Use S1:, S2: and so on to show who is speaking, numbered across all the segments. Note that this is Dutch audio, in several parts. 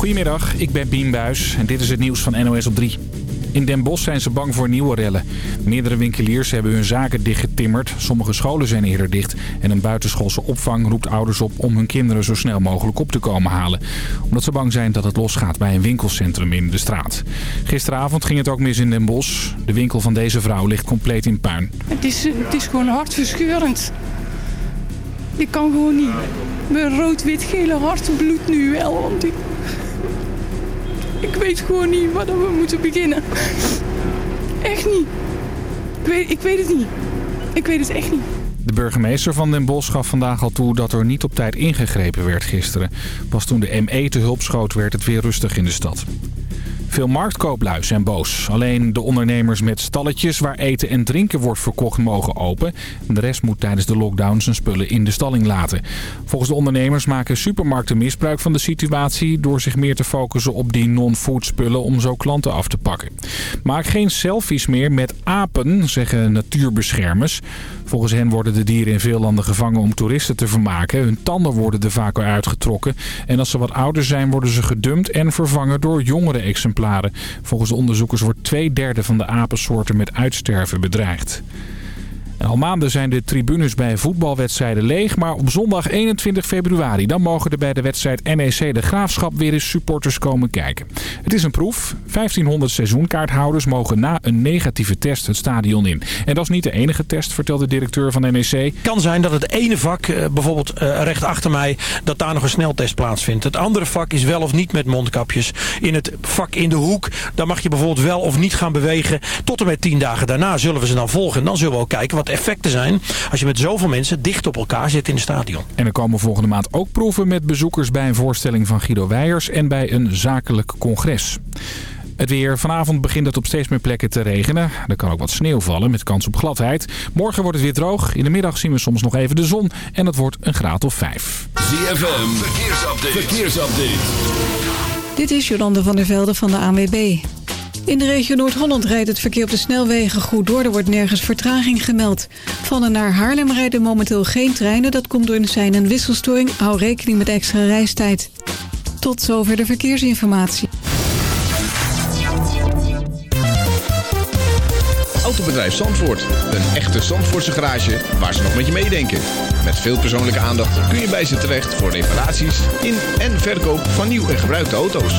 S1: Goedemiddag, ik ben Bien Buis en dit is het nieuws van NOS op 3. In Den Bosch zijn ze bang voor nieuwe rellen. Meerdere winkeliers hebben hun zaken dichtgetimmerd. Sommige scholen zijn eerder dicht. En een buitenschoolse opvang roept ouders op om hun kinderen zo snel mogelijk op te komen halen. Omdat ze bang zijn dat het losgaat bij een winkelcentrum in de straat. Gisteravond ging het ook mis in Den Bosch. De winkel van deze vrouw ligt compleet in puin.
S2: Het is, het is gewoon hartverscheurend. Ik kan gewoon niet. Mijn rood-wit-gele hart bloedt nu wel, want ik... Ik weet gewoon niet waar we moeten beginnen. Echt niet. Ik weet, ik weet het niet. Ik weet het echt niet.
S1: De burgemeester van Den Bosch gaf vandaag al toe dat er niet op tijd ingegrepen werd gisteren. Pas toen de ME te hulp schoot werd het weer rustig in de stad. Veel marktkooplui zijn boos. Alleen de ondernemers met stalletjes waar eten en drinken wordt verkocht mogen open. De rest moet tijdens de lockdown zijn spullen in de stalling laten. Volgens de ondernemers maken supermarkten misbruik van de situatie... door zich meer te focussen op die non-food spullen om zo klanten af te pakken. Maak geen selfies meer met apen, zeggen natuurbeschermers. Volgens hen worden de dieren in veel landen gevangen om toeristen te vermaken. Hun tanden worden er vaak uitgetrokken. En als ze wat ouder zijn worden ze gedumpt en vervangen door jongere exemplaren. Volgens de onderzoekers wordt twee derde van de apensoorten met uitsterven bedreigd. Al maanden zijn de tribunes bij voetbalwedstrijden leeg. Maar op zondag 21 februari dan mogen er bij de wedstrijd NEC de Graafschap weer eens supporters komen kijken. Het is een proef. 1500 seizoenkaarthouders mogen na een negatieve test het stadion in. En dat is niet de enige test, vertelt de directeur van NEC.
S3: kan zijn dat het ene vak, eh, bijvoorbeeld eh, recht achter mij, dat daar nog een sneltest plaatsvindt. Het andere vak is wel of niet met mondkapjes. In het vak in de hoek, daar mag je bijvoorbeeld wel of niet gaan bewegen. Tot en met tien dagen daarna zullen we ze dan volgen. En dan zullen we ook kijken wat effecten zijn als je met zoveel mensen dicht op elkaar zit in het stadion.
S1: En er komen volgende maand ook proeven met bezoekers bij een voorstelling van Guido Weijers en bij een zakelijk congres. Het weer. Vanavond begint het op steeds meer plekken te regenen. Er kan ook wat sneeuw vallen met kans op gladheid. Morgen wordt het weer droog. In de middag zien we soms nog even de zon. En het wordt een graad of 5.
S4: ZFM, verkeersupdate. verkeersupdate.
S5: Dit is Jolande van der Velde van de ANWB. In de regio Noord-Holland rijdt het verkeer op de snelwegen goed door. Er wordt nergens vertraging gemeld. Van en naar Haarlem rijden momenteel geen treinen. Dat komt door een zijn- en wisselstoring. Hou rekening met extra reistijd. Tot zover de verkeersinformatie.
S6: Autobedrijf Zandvoort. Een echte Zandvoortse garage waar ze nog met je meedenken. Met veel persoonlijke aandacht kun je bij ze terecht voor reparaties in en verkoop van nieuw en gebruikte auto's.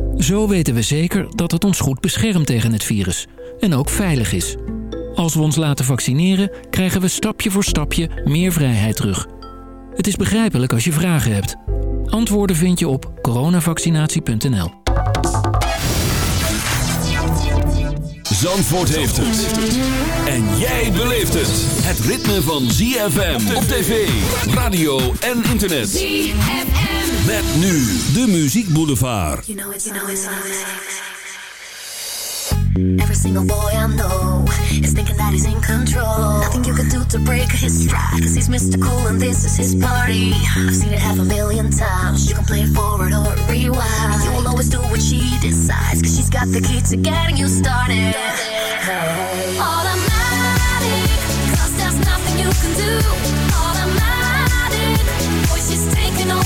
S7: Zo weten we zeker dat het ons goed beschermt tegen het virus. En ook veilig is. Als we ons laten vaccineren, krijgen we stapje voor stapje meer vrijheid terug. Het is begrijpelijk als je vragen hebt. Antwoorden vind je op coronavaccinatie.nl.
S4: Zandvoort heeft het. En jij beleeft het. Het ritme van ZFM op tv, radio en internet. ZFM. Met nu de Muziek Boulevard.
S8: You know it's, you know it's Every single boy I know is thinking that he's in control. Nothing you can do to break his stride, cause he's Mr. Cool and this is his party. I've seen it half a million times. You can play forward or rewind. You will always do what she decides, cause she's got the key to getting you started.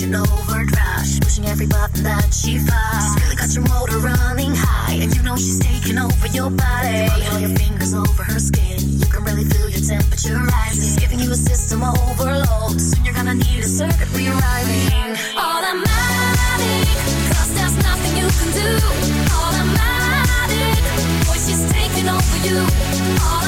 S8: you overdrive. pushing every button that she finds. She's really got your motor running high, and you know she's taking over your body. All your fingers over her skin, you can really feel your temperature rising. She's giving you a system overload. Soon you're gonna need a circuit rewriting. Automatic, cause there's nothing you can do. Automatic, boy, she's taking over you. Automatic,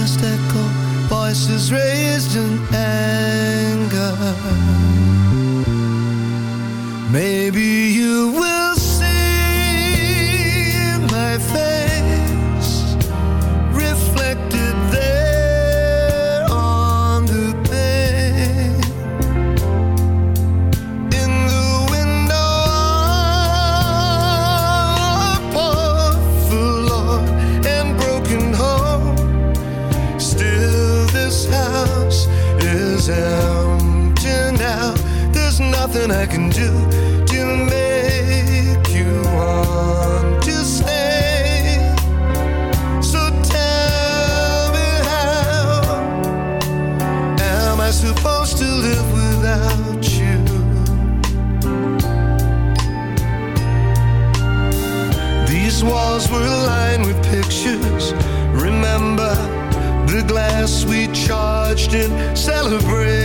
S9: Just echo, voices raised in anger. Maybe you will.
S10: Celebrate.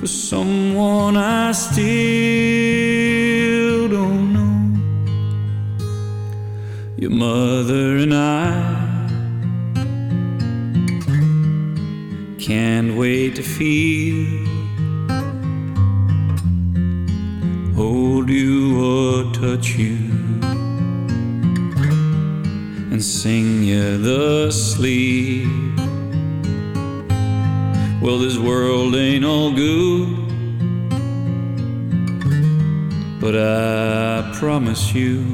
S10: For someone I still don't know. Your mother and I can't wait to feel, hold you or touch you, and sing you the sleep. Well, this world ain't all good. But I promise you,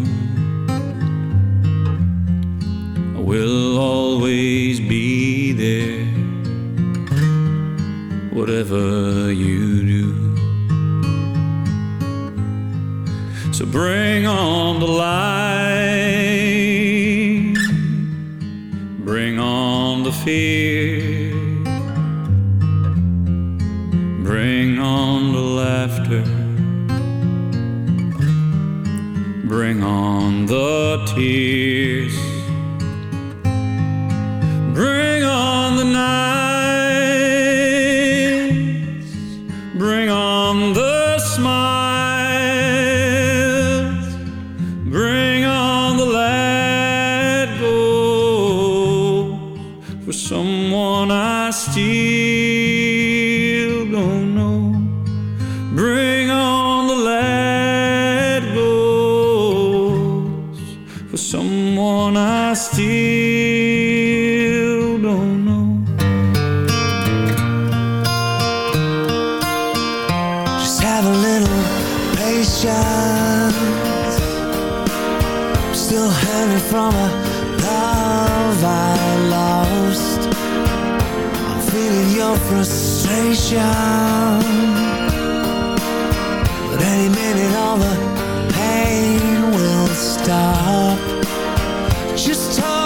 S10: I will always be there, whatever you do. So bring on the light, bring on the fear, the tears. Still don't know.
S9: Just have a little patience. I'm still hanging from a love I lost. I'm feeling your frustration. But any minute, all the pain will stop just talk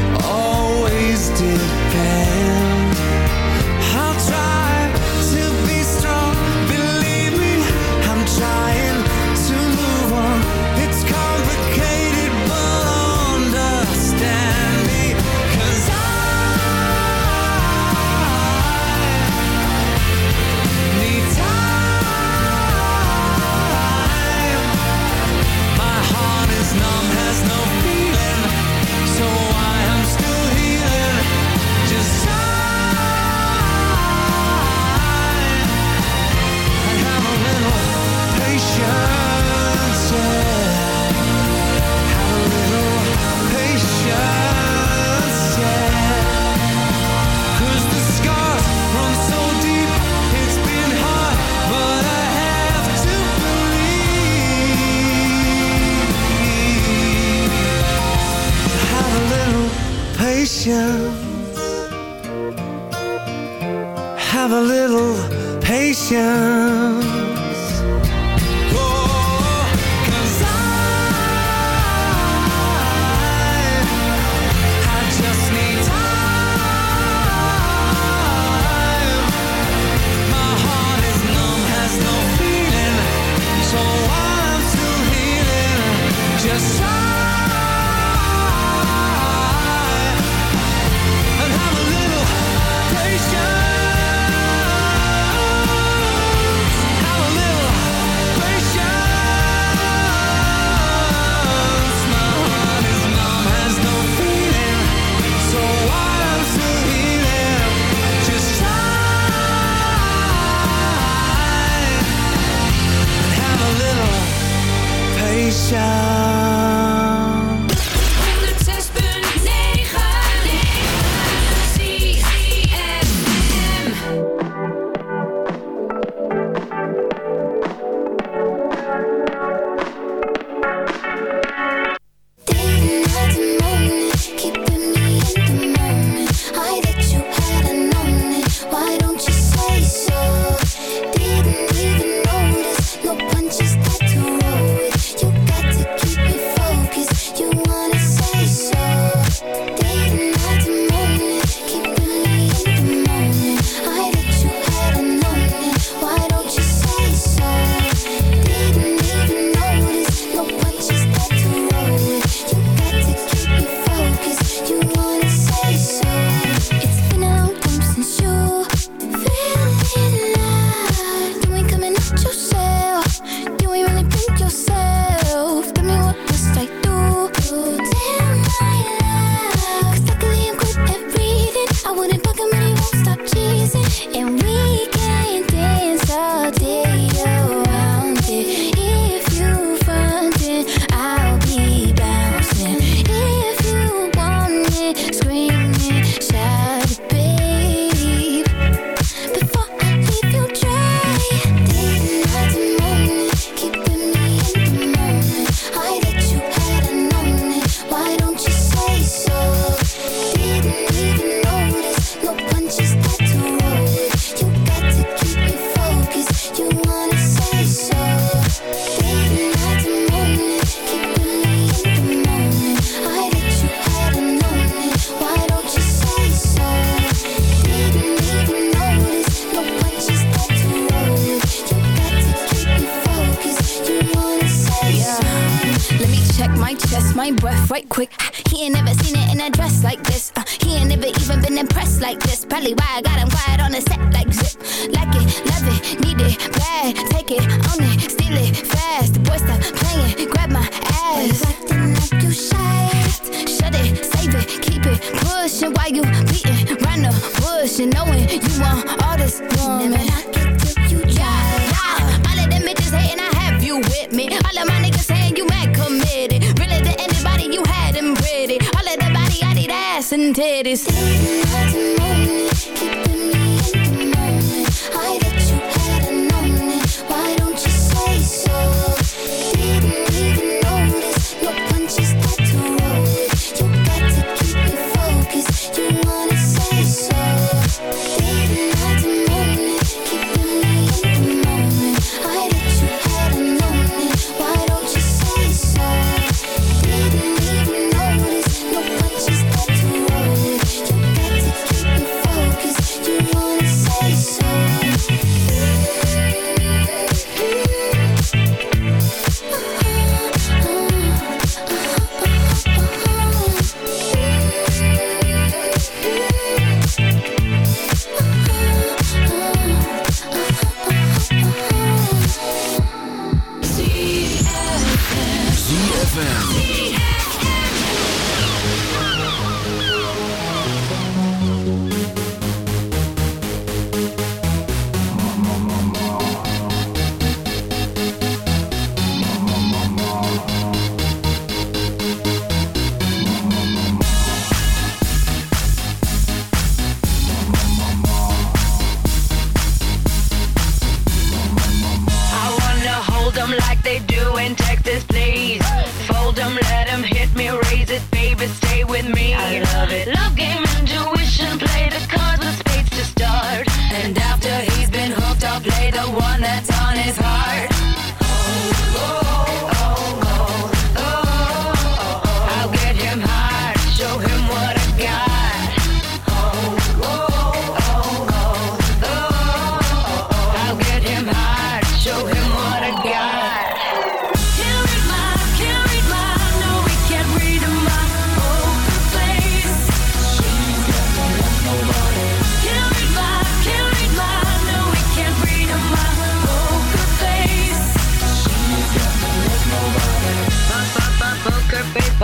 S8: Keep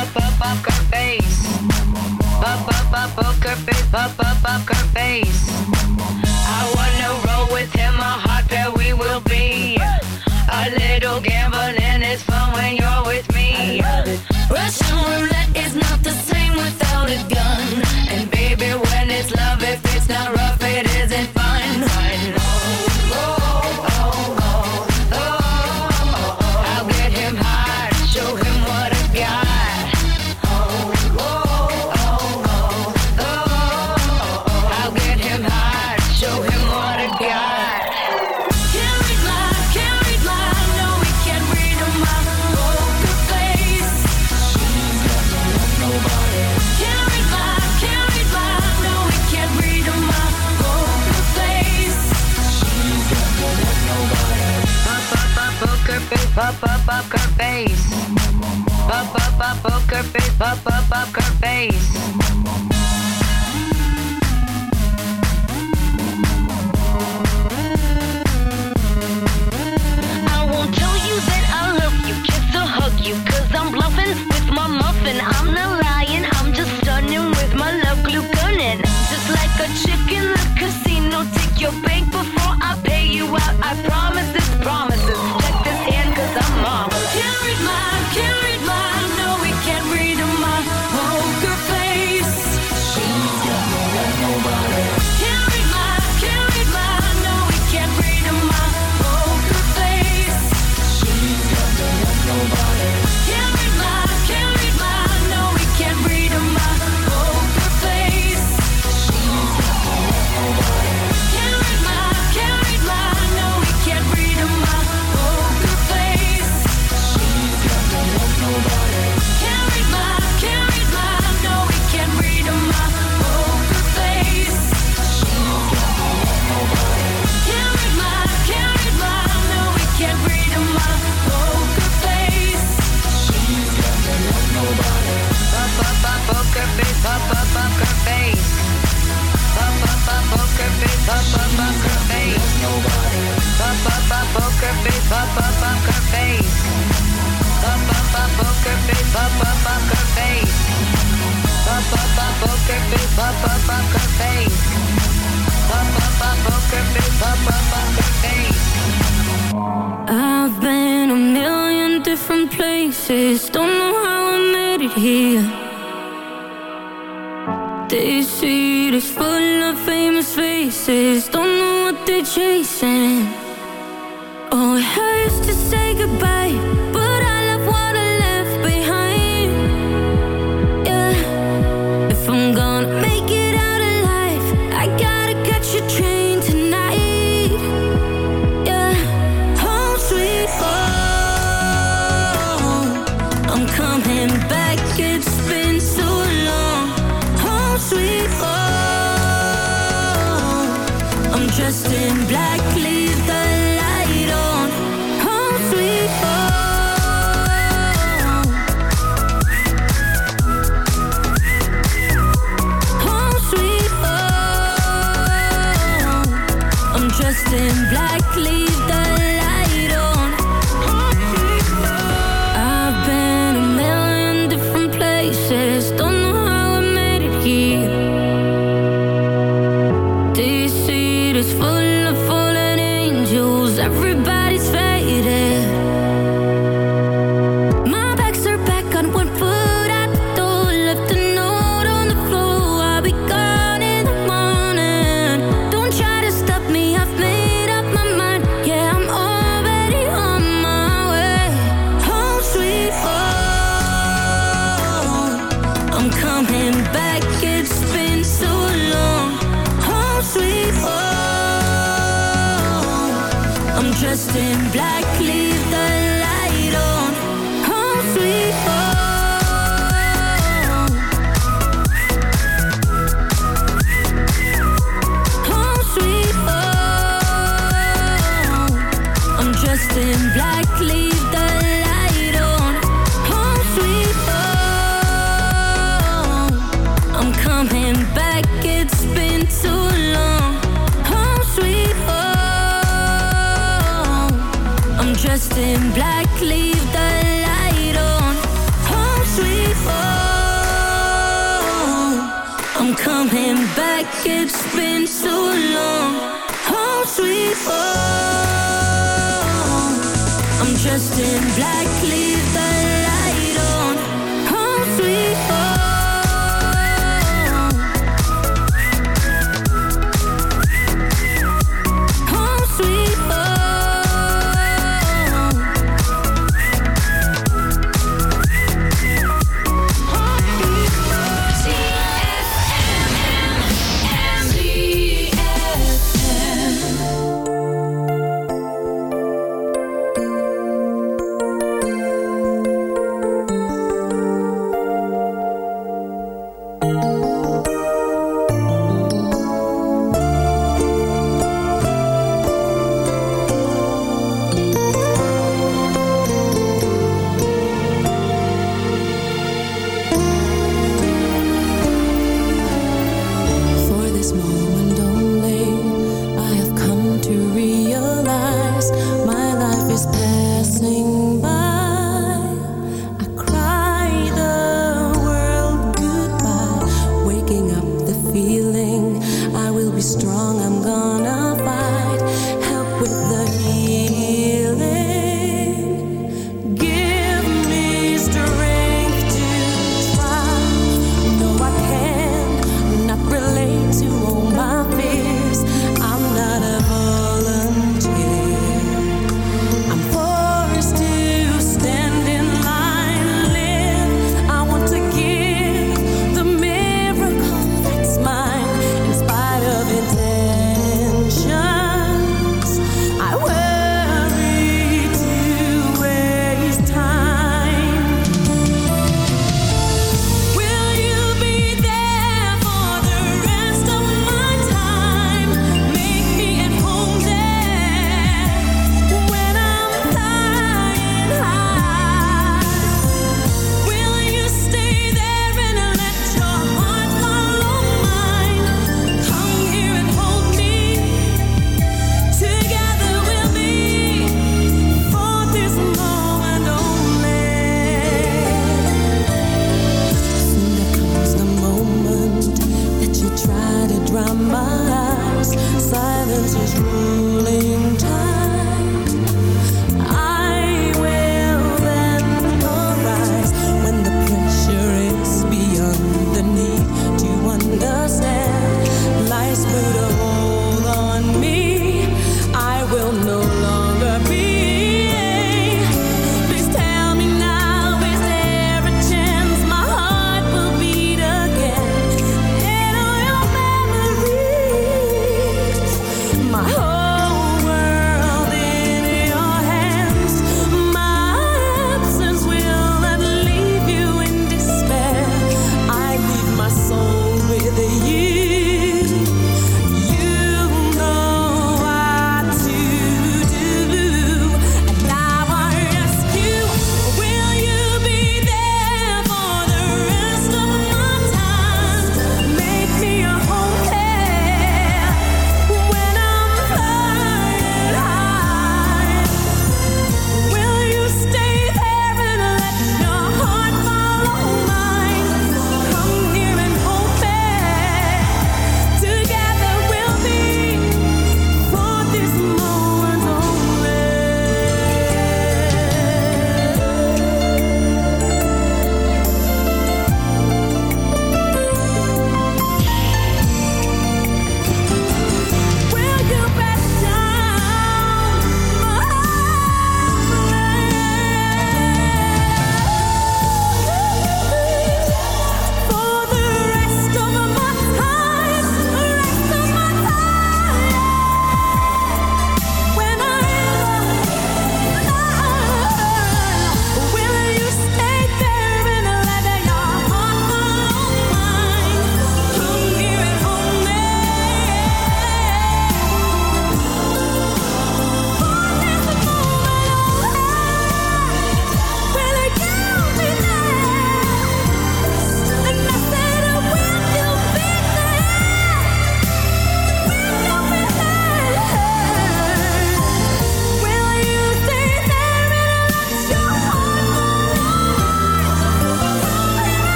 S8: up up up her face. Up up up up
S11: her face. Up up up her face. I wanna roll with him, a hot pair we will be. A little gambling. poker face, pop, pop, pop her face.